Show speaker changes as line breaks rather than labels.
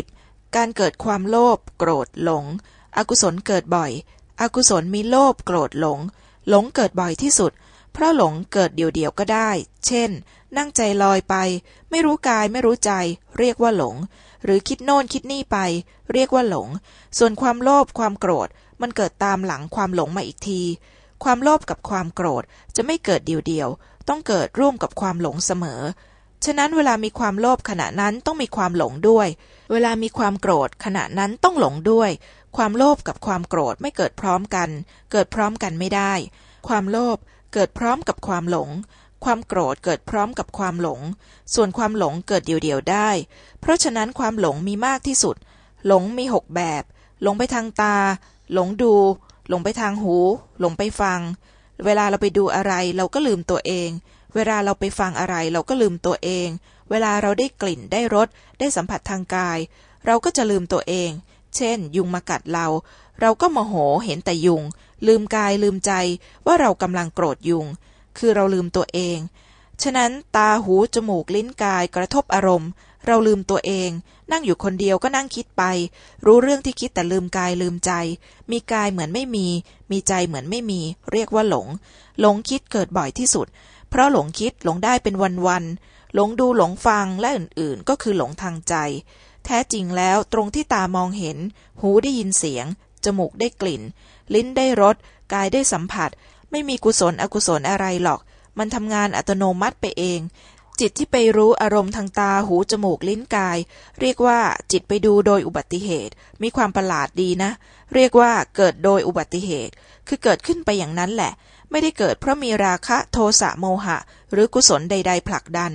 10. การเกิดความโลภโกรธหลง อกุศลเกิดบ่อย อกุศลมีโลภโกรธหลง หลงเกิดบ่อยที่สุด เพราะหลงเกิดเดี่ยวๆก็ได้ เช่น นั่งใจลอยไป ไม่รู้กายไม่รู้ใจ เรียกว่าหลง หรือคิดโน่นคิดนี่ไป เรียกว่าหลง ส่วนความโลภความโกรธมันเกิดตามหลังความหลงมาอีกที ความโลภกับความโกรธจะไม่เกิดเดี่ยวๆ ต้องเกิดร่วมกับความหลงเสมอ ฉะนั้นเวลามีความโลภขณะนั้นต้องมีความหลงด้วย เวลามีความโกรธขณะนั้นต้องหลงด้วย ความโลภกับความโกรธไม่เกิดพร้อมกัน เกิดพร้อมกันไม่ได้ ความโลภเกิดพร้อมกับความหลง ความโกรธเกิดพร้อมกับความหลง ส่วนความหลงเกิดเดี่ยวๆได้ เพราะฉะนั้นความหลงมีมากที่สุด หลงมีหกแบบ หลงไปทางตา หลงดู หลงไปทางหู หลงไปฟัง เวลาเราไปดูอะไรเราก็ลืมตัวเอง เวลาเราไปฟังอะไรเราก็ลืมตัวเอง เวลาเราได้กลิ่นได้รสได้สัมผัสทางกาย เราก็จะลืมตัวเอง เช่น ยุงมากัดเรา เราก็โมโหเห็นแต่ยุง ลืมกายลืมใจว่าเรากำลังโกรธยุง คือเราลืมตัวเอง ฉะนั้นตาหูจมูกลิ้นกายกระทบอารมณ์ เราลืมตัวเอง นั่งอยู่คนเดียวก็นั่งคิดไป รู้เรื่องที่คิดแต่ลืมกายลืมใจ มีกายเหมือนไม่มี มีใจเหมือนไม่มี เรียกว่าหลง หลงคิดเกิดบ่อยที่สุด เพราะหลงคิดหลงได้เป็นวันๆหลงดูหลงฟังและอื่นๆ ก็คือหลงทางใจ แท้จริงแล้วตรงที่ตามองเห็น หูได้ยินเสียง จมูกได้กลิ่น ลิ้นได้รสกายได้สัมผัส ไม่มีกุศลอกุศลอะไรหรอก มันทำงานอัตโนมัติไปเอง จิตที่ไปรู้อารมณ์ทางตาหูจมูกลิ้นกาย เรียกว่าจิตไปดูโดยอุบัติเหตุ มีความประหลาดดีนะ เรียกว่าเกิดโดยอุบัติเหตุ คือเกิดขึ้นไปอย่างนั้นแหละ ไม่ได้เกิดเพราะมีราคะโทสะโมหะ หรือกุศลใด ๆ ผลักดัน